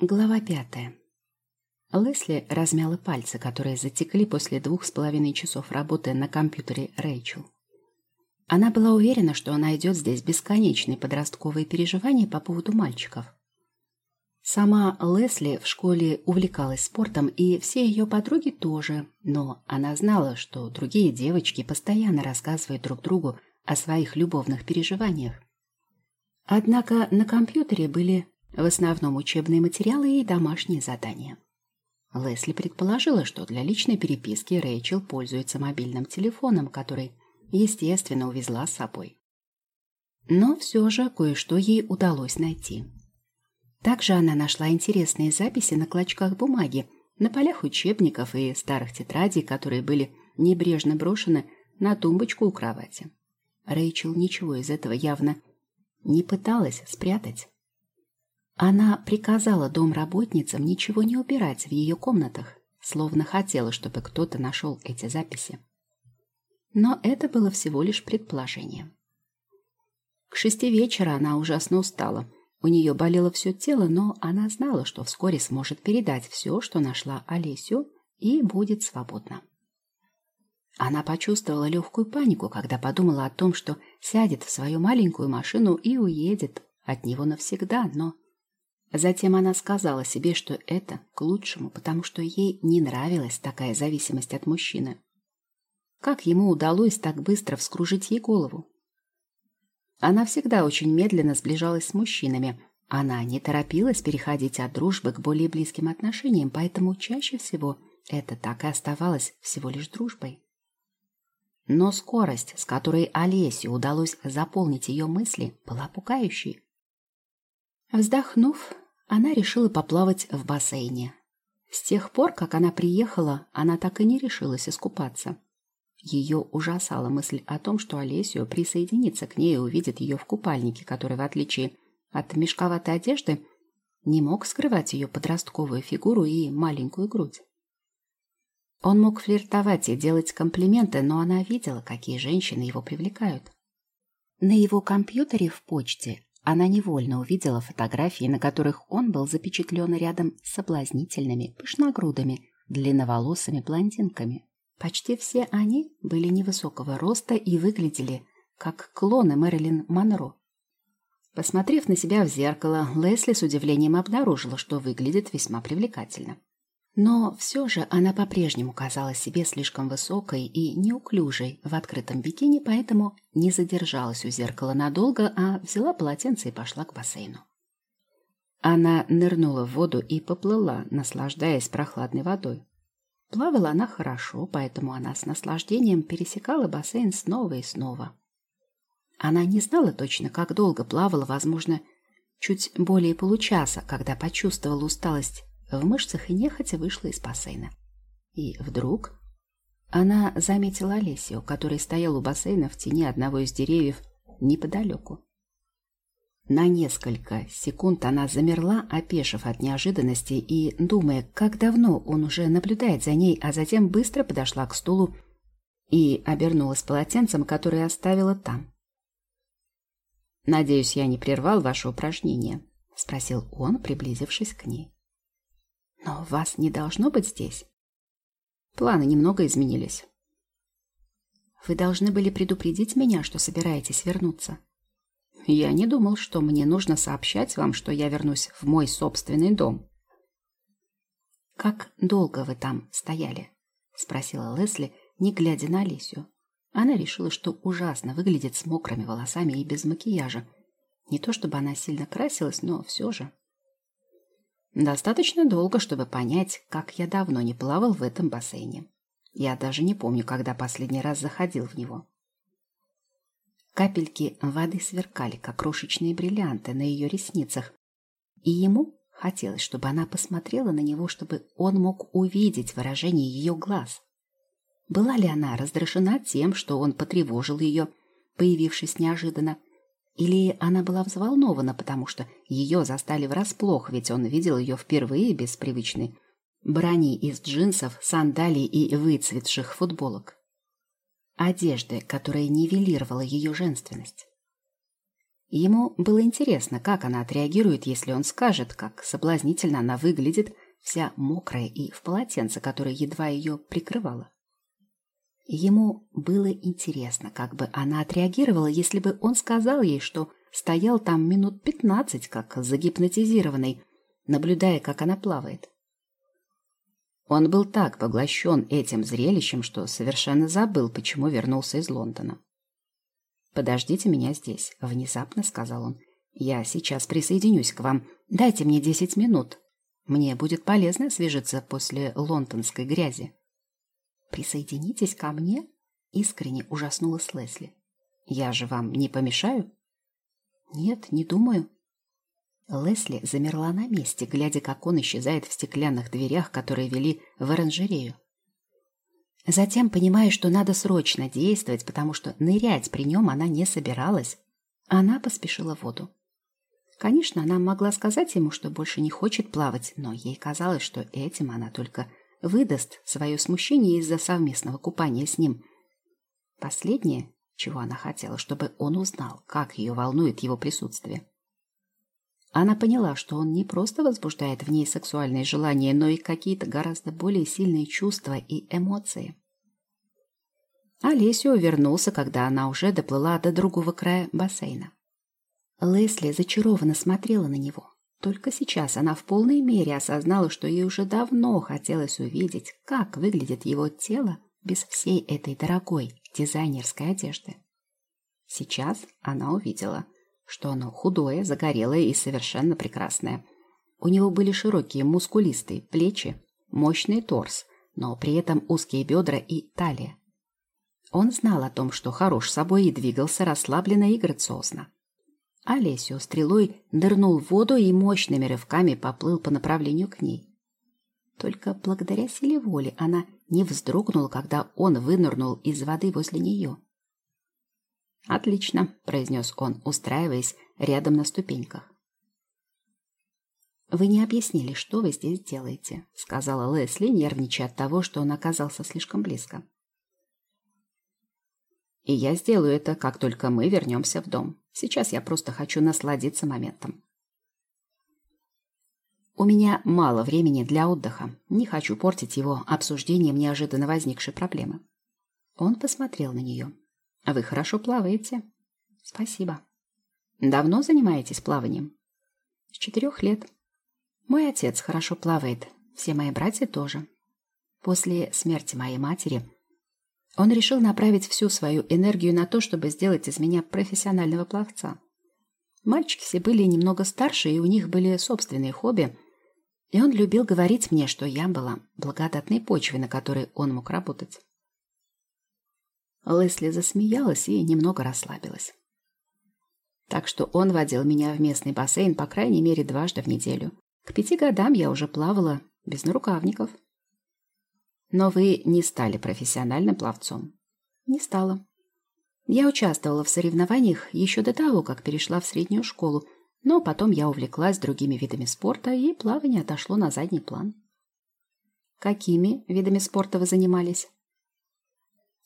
Глава пятая. Лесли размяла пальцы, которые затекли после двух с половиной часов работы на компьютере Рэйчел. Она была уверена, что найдет здесь бесконечные подростковые переживания по поводу мальчиков. Сама Лесли в школе увлекалась спортом, и все ее подруги тоже, но она знала, что другие девочки постоянно рассказывают друг другу о своих любовных переживаниях. Однако на компьютере были в основном учебные материалы и домашние задания. Лесли предположила, что для личной переписки Рэйчел пользуется мобильным телефоном, который, естественно, увезла с собой. Но все же кое-что ей удалось найти. Также она нашла интересные записи на клочках бумаги, на полях учебников и старых тетрадей, которые были небрежно брошены на тумбочку у кровати. Рэйчел ничего из этого явно не пыталась спрятать. Она приказала домработницам ничего не убирать в ее комнатах, словно хотела, чтобы кто-то нашел эти записи. Но это было всего лишь предположение. К шести вечера она ужасно устала. У нее болело все тело, но она знала, что вскоре сможет передать все, что нашла Олесю, и будет свободна. Она почувствовала легкую панику, когда подумала о том, что сядет в свою маленькую машину и уедет от него навсегда, но Затем она сказала себе, что это к лучшему, потому что ей не нравилась такая зависимость от мужчины. Как ему удалось так быстро вскружить ей голову? Она всегда очень медленно сближалась с мужчинами. Она не торопилась переходить от дружбы к более близким отношениям, поэтому чаще всего это так и оставалось всего лишь дружбой. Но скорость, с которой Олесе удалось заполнить ее мысли, была пугающей. Вздохнув, она решила поплавать в бассейне. С тех пор, как она приехала, она так и не решилась искупаться. Ее ужасала мысль о том, что Олесио присоединится к ней и увидит ее в купальнике, который, в отличие от мешковатой одежды, не мог скрывать ее подростковую фигуру и маленькую грудь. Он мог флиртовать и делать комплименты, но она видела, какие женщины его привлекают. На его компьютере в почте она невольно увидела фотографии, на которых он был запечатлен рядом с соблазнительными, пышногрудыми, длинноволосыми блондинками. Почти все они были невысокого роста и выглядели как клоны Мэрилин Монро. Посмотрев на себя в зеркало, Лесли с удивлением обнаружила, что выглядит весьма привлекательно. Но все же она по-прежнему казалась себе слишком высокой и неуклюжей в открытом бикини, поэтому не задержалась у зеркала надолго, а взяла полотенце и пошла к бассейну. Она нырнула в воду и поплыла, наслаждаясь прохладной водой. Плавала она хорошо, поэтому она с наслаждением пересекала бассейн снова и снова. Она не знала точно, как долго плавала, возможно, чуть более получаса, когда почувствовала усталость в мышцах и нехотя вышла из бассейна. И вдруг она заметила Олесию, который стоял у бассейна в тени одного из деревьев неподалеку. На несколько секунд она замерла, опешив от неожиданности и думая, как давно он уже наблюдает за ней, а затем быстро подошла к стулу и обернулась полотенцем, которое оставила там. «Надеюсь, я не прервал ваше упражнение?» — спросил он, приблизившись к ней. Но вас не должно быть здесь. Планы немного изменились. Вы должны были предупредить меня, что собираетесь вернуться. Я не думал, что мне нужно сообщать вам, что я вернусь в мой собственный дом. Как долго вы там стояли? Спросила Лесли, не глядя на Алисию. Она решила, что ужасно выглядит с мокрыми волосами и без макияжа. Не то чтобы она сильно красилась, но все же. Достаточно долго, чтобы понять, как я давно не плавал в этом бассейне. Я даже не помню, когда последний раз заходил в него. Капельки воды сверкали, как крошечные бриллианты на ее ресницах, и ему хотелось, чтобы она посмотрела на него, чтобы он мог увидеть выражение ее глаз. Была ли она раздражена тем, что он потревожил ее, появившись неожиданно, или она была взволнована, потому что ее застали врасплох, ведь он видел ее впервые без привычной брони из джинсов, сандалий и выцветших футболок. Одежды, которая нивелировала ее женственность. Ему было интересно, как она отреагирует, если он скажет, как соблазнительно она выглядит, вся мокрая и в полотенце, которое едва ее прикрывало. Ему было интересно, как бы она отреагировала, если бы он сказал ей, что стоял там минут пятнадцать, как загипнотизированный, наблюдая, как она плавает. Он был так поглощен этим зрелищем, что совершенно забыл, почему вернулся из Лондона. «Подождите меня здесь», — внезапно сказал он. «Я сейчас присоединюсь к вам. Дайте мне десять минут. Мне будет полезно освежиться после лондонской грязи». «Присоединитесь ко мне?» — искренне ужаснулась Лесли. «Я же вам не помешаю?» «Нет, не думаю». Лесли замерла на месте, глядя, как он исчезает в стеклянных дверях, которые вели в оранжерею. Затем, понимая, что надо срочно действовать, потому что нырять при нем она не собиралась, она поспешила в воду. Конечно, она могла сказать ему, что больше не хочет плавать, но ей казалось, что этим она только выдаст свое смущение из-за совместного купания с ним. Последнее, чего она хотела, чтобы он узнал, как ее волнует его присутствие. Она поняла, что он не просто возбуждает в ней сексуальные желания, но и какие-то гораздо более сильные чувства и эмоции. Олесио вернулся, когда она уже доплыла до другого края бассейна. Лесли зачарованно смотрела на него. Только сейчас она в полной мере осознала, что ей уже давно хотелось увидеть, как выглядит его тело без всей этой дорогой дизайнерской одежды. Сейчас она увидела, что оно худое, загорелое и совершенно прекрасное. У него были широкие мускулистые плечи, мощный торс, но при этом узкие бедра и талия. Он знал о том, что хорош собой и двигался расслабленно и грациозно. Олесио стрелой нырнул в воду и мощными рывками поплыл по направлению к ней. Только благодаря силе воли она не вздрогнула, когда он вынырнул из воды возле нее. «Отлично», — произнес он, устраиваясь рядом на ступеньках. «Вы не объяснили, что вы здесь делаете», — сказала Лесли, нервничая от того, что он оказался слишком близко. «И я сделаю это, как только мы вернемся в дом», Сейчас я просто хочу насладиться моментом. У меня мало времени для отдыха. Не хочу портить его обсуждением неожиданно возникшей проблемы. Он посмотрел на нее. Вы хорошо плаваете. Спасибо. Давно занимаетесь плаванием? С четырех лет. Мой отец хорошо плавает. Все мои братья тоже. После смерти моей матери он решил направить всю свою энергию на то, чтобы сделать из меня профессионального пловца. Мальчики все были немного старше, и у них были собственные хобби, и он любил говорить мне, что я была благодатной почвой, на которой он мог работать. Лесли засмеялась и немного расслабилась. Так что он водил меня в местный бассейн по крайней мере дважды в неделю. К пяти годам я уже плавала без нарукавников. Но вы не стали профессиональным пловцом? Не стала. Я участвовала в соревнованиях еще до того, как перешла в среднюю школу, но потом я увлеклась другими видами спорта, и плавание отошло на задний план. Какими видами спорта вы занимались?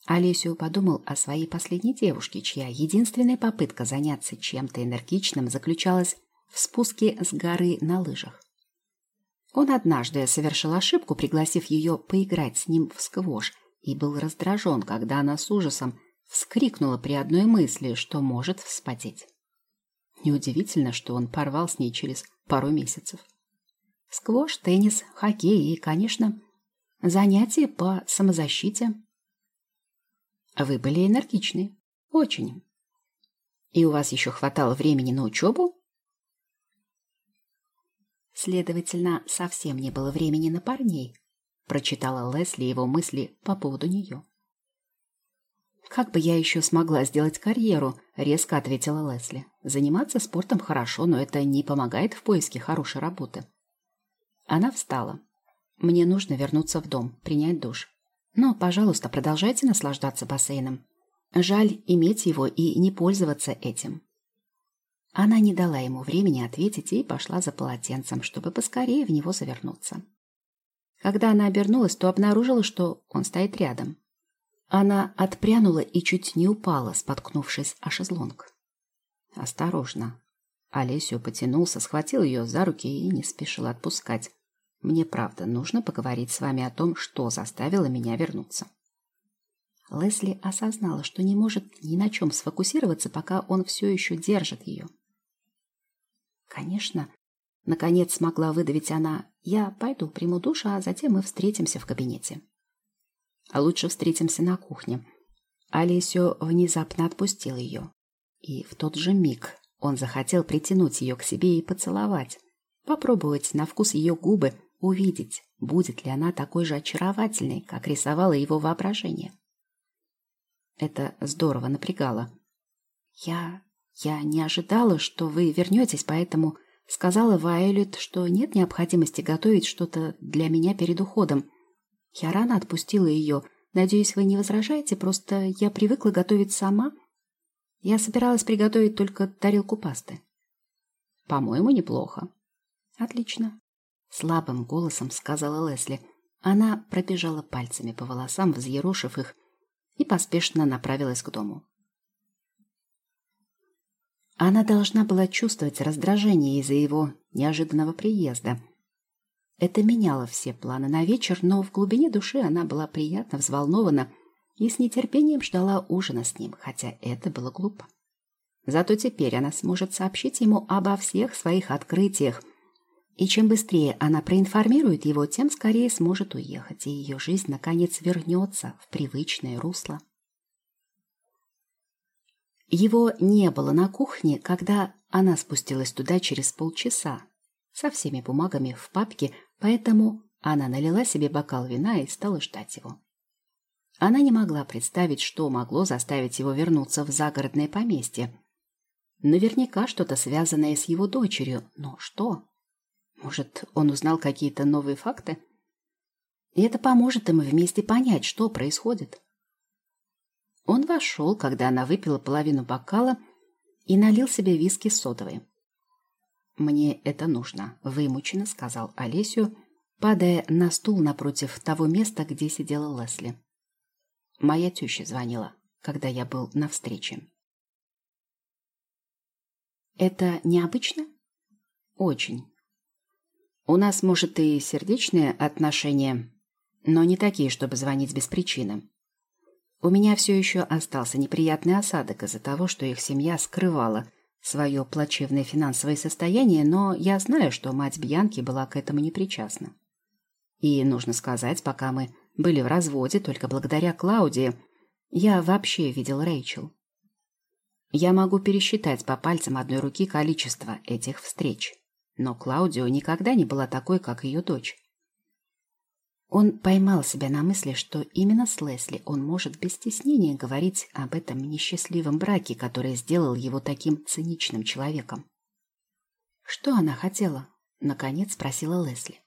Олесио подумал о своей последней девушке, чья единственная попытка заняться чем-то энергичным заключалась в спуске с горы на лыжах. Он однажды совершил ошибку, пригласив ее поиграть с ним в сквош, и был раздражен, когда она с ужасом вскрикнула при одной мысли, что может вспотеть. Неудивительно, что он порвал с ней через пару месяцев. Сквош, теннис, хоккей и, конечно, занятия по самозащите. Вы были энергичны. Очень. И у вас еще хватало времени на учебу? Следовательно, совсем не было времени на парней, прочитала Лесли его мысли по поводу нее. «Как бы я еще смогла сделать карьеру?» — резко ответила Лесли. «Заниматься спортом хорошо, но это не помогает в поиске хорошей работы». Она встала. «Мне нужно вернуться в дом, принять душ. Но, пожалуйста, продолжайте наслаждаться бассейном. Жаль иметь его и не пользоваться этим. Она не дала ему времени ответить и пошла за полотенцем, чтобы поскорее в него завернуться. Когда она обернулась, то обнаружила, что он стоит рядом. Она отпрянула и чуть не упала, споткнувшись о шезлонг. Осторожно. Олесю потянулся, схватил ее за руки и не спешил отпускать. Мне правда нужно поговорить с вами о том, что заставило меня вернуться. Лесли осознала, что не может ни на чем сфокусироваться, пока он все еще держит ее. Конечно, наконец смогла выдавить она. Я пойду, приму душ, а затем мы встретимся в кабинете. А лучше встретимся на кухне. Олесю внезапно отпустил ее. И в тот же миг он захотел притянуть ее к себе и поцеловать. Попробовать на вкус ее губы, увидеть, будет ли она такой же очаровательной, как рисовало его воображение. Это здорово напрягало. «Я... я не ожидала, что вы вернетесь, поэтому сказала Вайолет, что нет необходимости готовить что-то для меня перед уходом. Я рано отпустила ее. Надеюсь, вы не возражаете, просто я привыкла готовить сама. Я собиралась приготовить только тарелку пасты». «По-моему, неплохо». «Отлично. Слабым голосом сказала Лесли. Она пробежала пальцами по волосам, взъерошив их, и поспешно направилась к дому. Она должна была чувствовать раздражение из-за его неожиданного приезда. Это меняло все планы на вечер, но в глубине души она была приятно взволнована и с нетерпением ждала ужина с ним, хотя это было глупо. Зато теперь она сможет сообщить ему обо всех своих открытиях, и чем быстрее она проинформирует его, тем скорее сможет уехать, и ее жизнь, наконец, вернется в привычное русло. Его не было на кухне, когда она спустилась туда через полчаса, со всеми бумагами в папке, поэтому она налила себе бокал вина и стала ждать его. Она не могла представить, что могло заставить его вернуться в загородное поместье. Наверняка что-то связанное с его дочерью, но что? Может, он узнал какие-то новые факты? И это поможет им вместе понять, что происходит. Он вошел, когда она выпила половину бокала и налил себе виски содовой. «Мне это нужно», — вымученно сказал Олесю, падая на стул напротив того места, где сидела Лесли. Моя теща звонила, когда я был на встрече. «Это необычно?» «Очень. У нас, может, и сердечные отношения, но не такие, чтобы звонить без причины. У меня все еще остался неприятный осадок из-за того, что их семья скрывала свое плачевное финансовое состояние, но я знаю, что мать Бьянки была к этому не причастна. И, нужно сказать, пока мы были в разводе, только благодаря Клаудии, я вообще видел Рэйчел. Я могу пересчитать по пальцам одной руки количество этих встреч но Клаудио никогда не была такой, как ее дочь. Он поймал себя на мысли, что именно с Лесли он может без стеснения говорить об этом несчастливом браке, который сделал его таким циничным человеком. «Что она хотела?» — наконец спросила Лесли.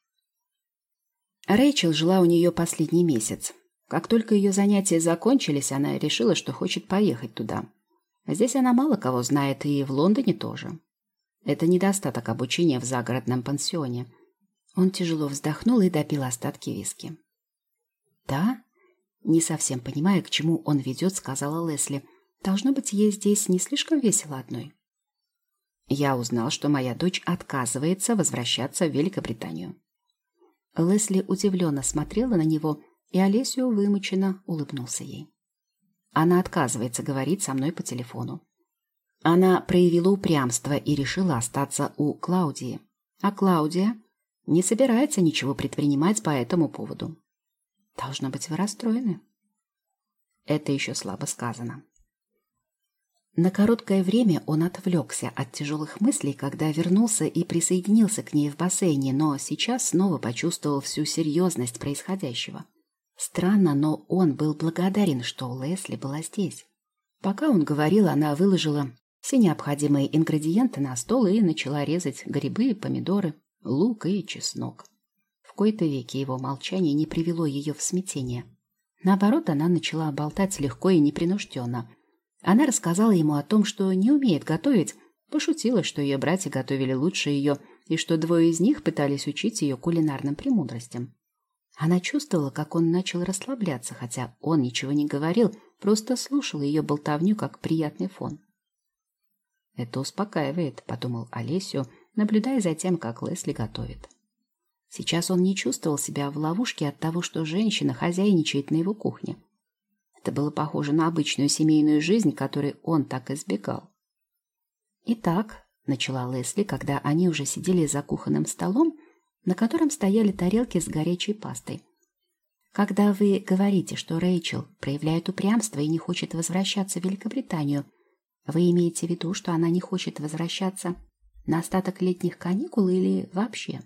Рэйчел жила у нее последний месяц. Как только ее занятия закончились, она решила, что хочет поехать туда. Здесь она мало кого знает, и в Лондоне тоже. Это недостаток обучения в загородном пансионе. Он тяжело вздохнул и допил остатки виски. «Да?» Не совсем понимая, к чему он ведет, сказала Лесли. «Должно быть, ей здесь не слишком весело одной». Я узнал, что моя дочь отказывается возвращаться в Великобританию. Лесли удивленно смотрела на него, и Олесио вымученно улыбнулся ей. Она отказывается говорить со мной по телефону. Она проявила упрямство и решила остаться у Клаудии. А Клаудия не собирается ничего предпринимать по этому поводу. Должно быть, вы расстроены. Это еще слабо сказано. На короткое время он отвлекся от тяжелых мыслей, когда вернулся и присоединился к ней в бассейне, но сейчас снова почувствовал всю серьезность происходящего. Странно, но он был благодарен, что Лесли была здесь. Пока он говорил, она выложила все необходимые ингредиенты на стол и начала резать грибы, помидоры, лук и чеснок. В кои-то веки его молчание не привело ее в смятение. Наоборот, она начала болтать легко и непринужденно. Она рассказала ему о том, что не умеет готовить, пошутила, что ее братья готовили лучше ее, и что двое из них пытались учить ее кулинарным премудростям. Она чувствовала, как он начал расслабляться, хотя он ничего не говорил, просто слушал ее болтовню как приятный фон. Это успокаивает, подумал Олесю, наблюдая за тем, как Лесли готовит. Сейчас он не чувствовал себя в ловушке от того, что женщина хозяйничает на его кухне. Это было похоже на обычную семейную жизнь, которой он так избегал. «Итак», — начала Лесли, когда они уже сидели за кухонным столом, на котором стояли тарелки с горячей пастой. «Когда вы говорите, что Рэйчел проявляет упрямство и не хочет возвращаться в Великобританию, вы имеете в виду, что она не хочет возвращаться на остаток летних каникул или вообще?»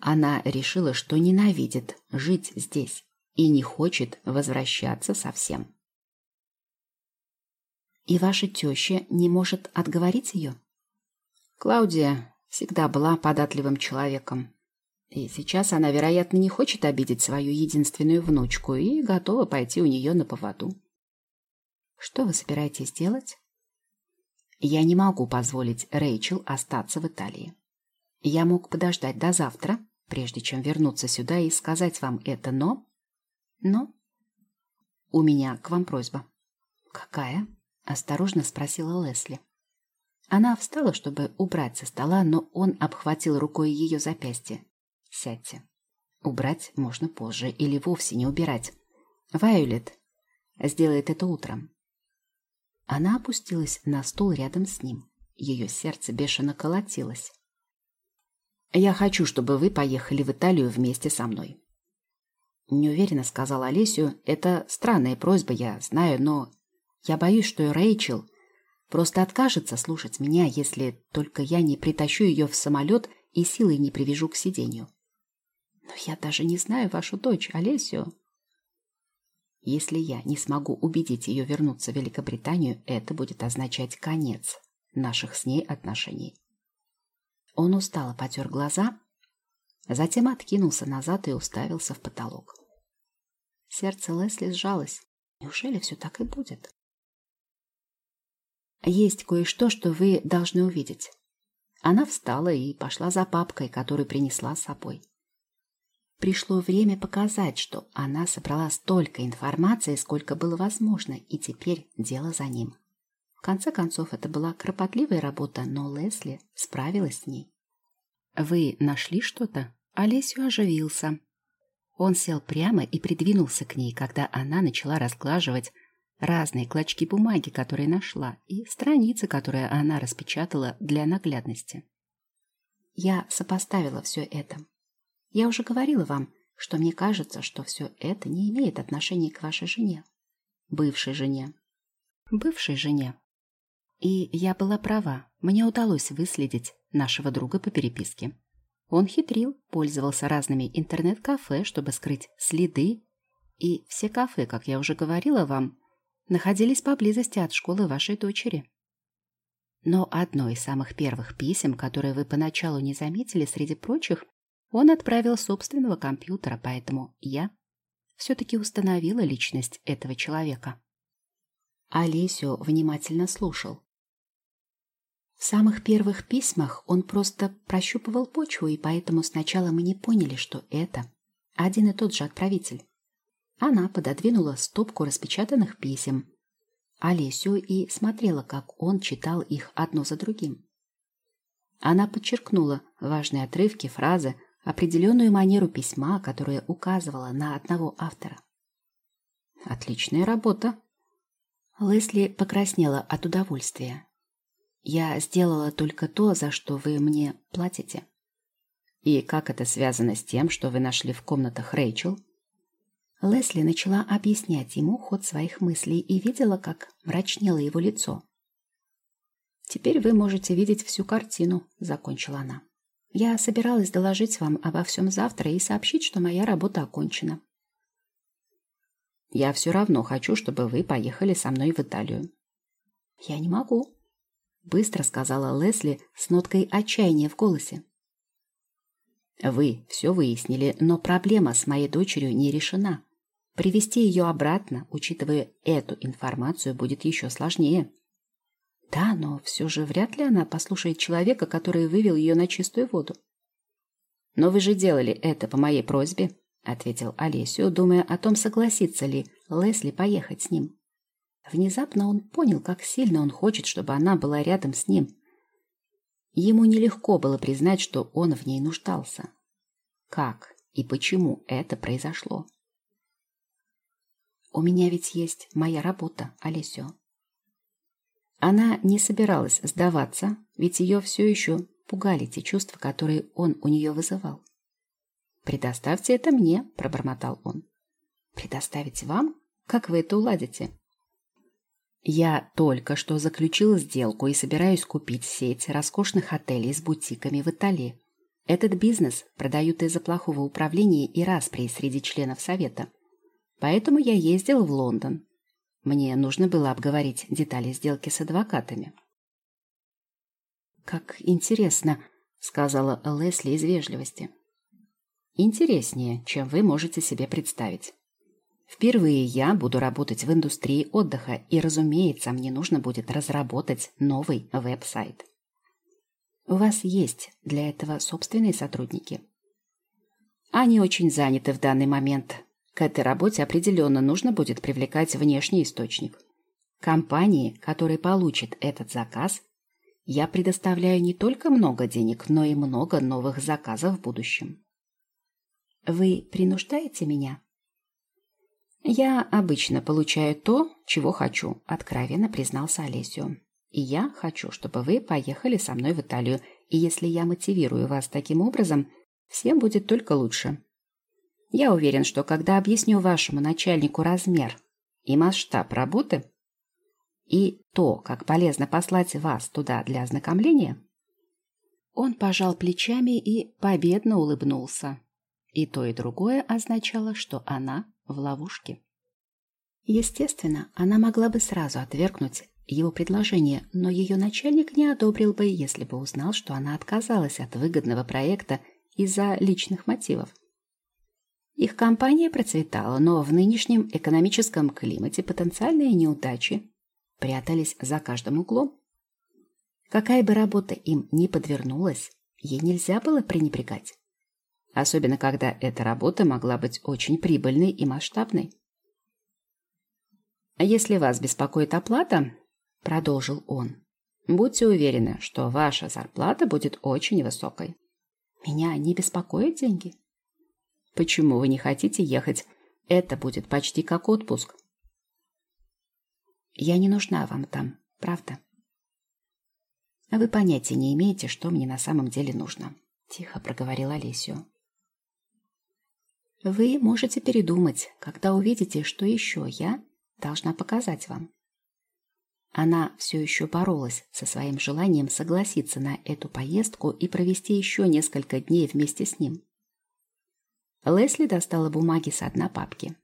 Она решила, что ненавидит жить здесь и не хочет возвращаться совсем. И ваша теща не может отговорить ее? Клаудия всегда была податливым человеком. И сейчас она, вероятно, не хочет обидеть свою единственную внучку и готова пойти у нее на поводу. Что вы собираетесь делать? Я не могу позволить Рэйчел остаться в Италии. Я мог подождать до завтра, прежде чем вернуться сюда и сказать вам это, но... Но... У меня к вам просьба. Какая? Осторожно спросила Лесли. Она встала, чтобы убрать со стола, но он обхватил рукой ее запястье. «Сядьте. Убрать можно позже или вовсе не убирать. Вайолет сделает это утром». Она опустилась на стул рядом с ним. Ее сердце бешено колотилось. «Я хочу, чтобы вы поехали в Италию вместе со мной». Неуверенно сказал Олесю. «Это странная просьба, я знаю, но я боюсь, что Рэйчел просто откажется слушать меня, если только я не притащу ее в самолет и силой не привяжу к сиденью. Но я даже не знаю вашу дочь, Олесю. Если я не смогу убедить ее вернуться в Великобританию, это будет означать конец наших с ней отношений. Он устало потер глаза, затем откинулся назад и уставился в потолок. Сердце Лесли сжалось. Неужели все так и будет? Есть кое-что, что вы должны увидеть. Она встала и пошла за папкой, которую принесла с собой. Пришло время показать, что она собрала столько информации, сколько было возможно, и теперь дело за ним. В конце концов, это была кропотливая работа, но Лесли справилась с ней. «Вы нашли что-то?» Олесю оживился. Он сел прямо и придвинулся к ней, когда она начала разглаживать разные клочки бумаги, которые нашла, и страницы, которые она распечатала для наглядности. Я сопоставила все это. Я уже говорила вам, что мне кажется, что все это не имеет отношения к вашей жене. Бывшей жене. Бывшей жене. И я была права. Мне удалось выследить нашего друга по переписке. Он хитрил, пользовался разными интернет-кафе, чтобы скрыть следы. И все кафе, как я уже говорила вам, находились поблизости от школы вашей дочери. Но одно из самых первых писем, которые вы поначалу не заметили среди прочих, он отправил собственного компьютера, поэтому я все-таки установила личность этого человека. Олесю внимательно слушал. В самых первых письмах он просто прощупывал почву, и поэтому сначала мы не поняли, что это один и тот же отправитель. Она пододвинула стопку распечатанных писем Олесю и смотрела, как он читал их одно за другим. Она подчеркнула важные отрывки, фразы, определенную манеру письма, которая указывала на одного автора. «Отличная работа!» Лесли покраснела от удовольствия. «Я сделала только то, за что вы мне платите». «И как это связано с тем, что вы нашли в комнатах Рэйчел?» Лесли начала объяснять ему ход своих мыслей и видела, как мрачнело его лицо. «Теперь вы можете видеть всю картину», — закончила она. «Я собиралась доложить вам обо всем завтра и сообщить, что моя работа окончена». «Я все равно хочу, чтобы вы поехали со мной в Италию». «Я не могу», — быстро сказала Лесли с ноткой отчаяния в голосе. Вы все выяснили, но проблема с моей дочерью не решена. Привести ее обратно, учитывая эту информацию, будет еще сложнее. Да, но все же вряд ли она послушает человека, который вывел ее на чистую воду. Но вы же делали это по моей просьбе, ответил Олесю, думая о том, согласится ли Лесли поехать с ним. Внезапно он понял, как сильно он хочет, чтобы она была рядом с ним. Ему нелегко было признать, что он в ней нуждался. Как и почему это произошло? У меня ведь есть моя работа, Олесио. Она не собиралась сдаваться, ведь ее все еще пугали те чувства, которые он у нее вызывал. «Предоставьте это мне», — пробормотал он. «Предоставить вам? Как вы это уладите?» «Я только что заключила сделку и собираюсь купить сеть роскошных отелей с бутиками в Италии. Этот бизнес продают из-за плохого управления и распри среди членов совета. Поэтому я ездил в Лондон. Мне нужно было обговорить детали сделки с адвокатами». «Как интересно», — сказала Лесли из вежливости. «Интереснее, чем вы можете себе представить. Впервые я буду работать в индустрии отдыха, и, разумеется, мне нужно будет разработать новый веб-сайт. У вас есть для этого собственные сотрудники? Они очень заняты в данный момент. К этой работе определенно нужно будет привлекать внешний источник. Компании, которые получат этот заказ, я предоставляю не только много денег, но и много новых заказов в будущем. Вы принуждаете меня? Я обычно получаю то, чего хочу, откровенно признался Олесио. И я хочу, чтобы вы поехали со мной в Италию, и если я мотивирую вас таким образом, всем будет только лучше. Я уверен, что когда объясню вашему начальнику размер и масштаб работы, и то, как полезно послать вас туда для ознакомления, он пожал плечами и победно улыбнулся. И то, и другое означало, что она в ловушке. Естественно, она могла бы сразу отвергнуть его предложение, но ее начальник не одобрил бы, если бы узнал, что она отказалась от выгодного проекта из-за личных мотивов. Их компания процветала, но в нынешнем экономическом климате потенциальные неудачи прятались за каждым углом. Какая бы работа им ни подвернулась, ей нельзя было пренебрегать. Особенно, когда эта работа могла быть очень прибыльной и масштабной. «Если вас беспокоит оплата, — продолжил он, — будьте уверены, что ваша зарплата будет очень высокой. Меня не беспокоят деньги. Почему вы не хотите ехать? Это будет почти как отпуск. Я не нужна вам там, правда? А вы понятия не имеете, что мне на самом деле нужно, тихо проговорила Олесио. Вы можете передумать, когда увидите, что еще я должна показать вам. Она все еще боролась со своим желанием согласиться на эту поездку и провести еще несколько дней вместе с ним. Лесли достала бумаги с одной папки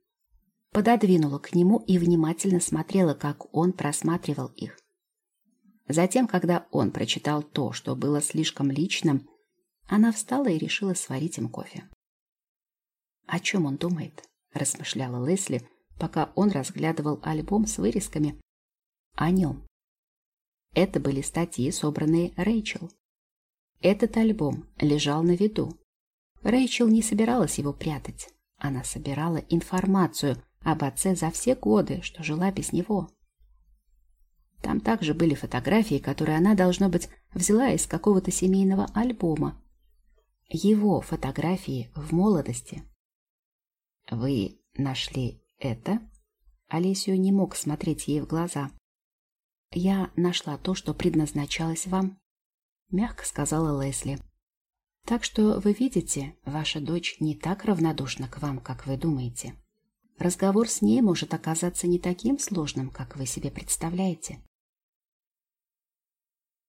пододвинула к нему и внимательно смотрела, как он просматривал их. Затем, когда он прочитал то, что было слишком личным, она встала и решила сварить им кофе. «О чем он думает?» – размышляла Лесли, пока он разглядывал альбом с вырезками о нем. Это были статьи, собранные Рэйчел. Этот альбом лежал на виду. Рэйчел не собиралась его прятать. Она собирала информацию, об отце за все годы, что жила без него. Там также были фотографии, которые она, должно быть, взяла из какого-то семейного альбома. Его фотографии в молодости. «Вы нашли это?» Олесио не мог смотреть ей в глаза. «Я нашла то, что предназначалось вам», — мягко сказала Лесли. «Так что, вы видите, ваша дочь не так равнодушна к вам, как вы думаете». Разговор с ней может оказаться не таким сложным, как вы себе представляете.